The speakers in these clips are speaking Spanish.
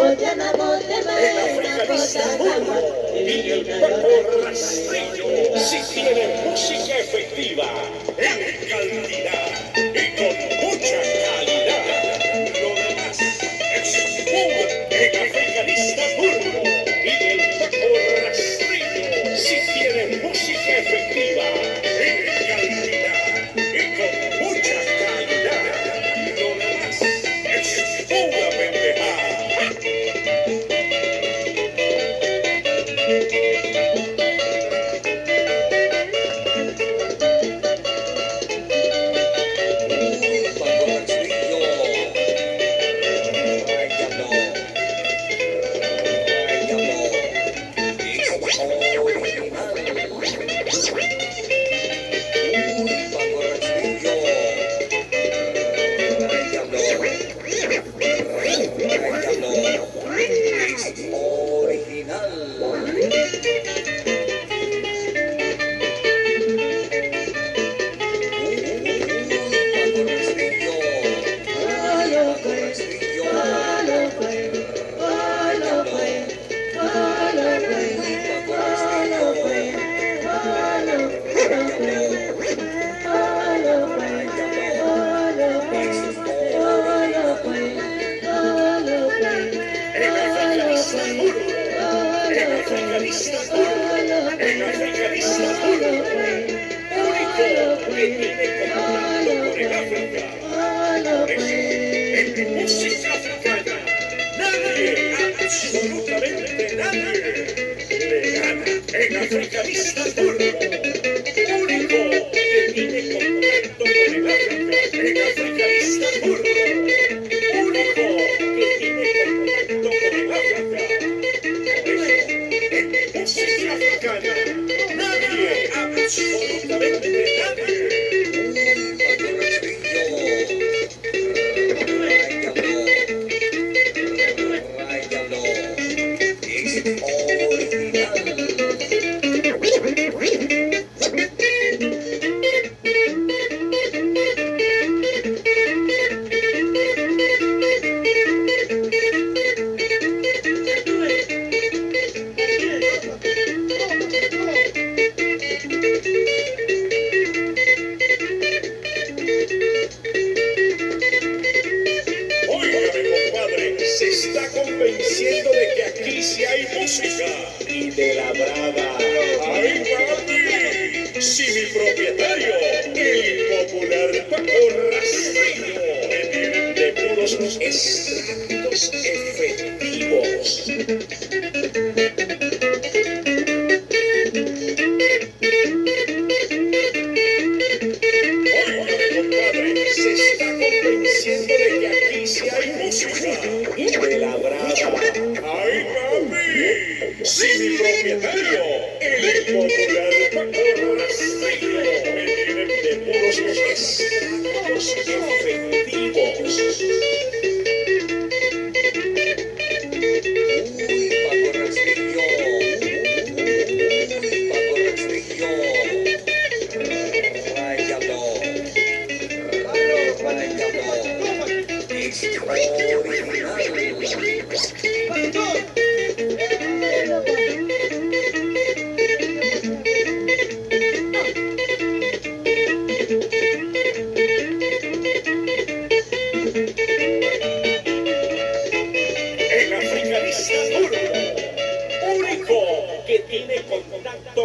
Botana, El Paco rastrillo si tienen música efectiva, absolutamente nadie, le gana. El africanista burro, único que tiene contacto con el África. El africanista burro, único que tiene contacto con el África. Por eso, en música africana, nadie, absolutamente nadie, convenciendo de que aquí sí hay música y de la brava. ¡Ay, papi! Si mi propietario, el popular Paco Rastrillo, me tienen de puros extractos efectivos. Compadre, se está convenciendo de que aquí sí hay música papi! Mi propietario, el tienen de puros efectivos.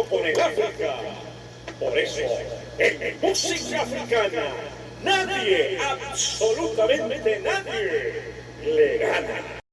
Con el África. Por eso, en mi música africana, nadie, absolutamente nadie, le gana.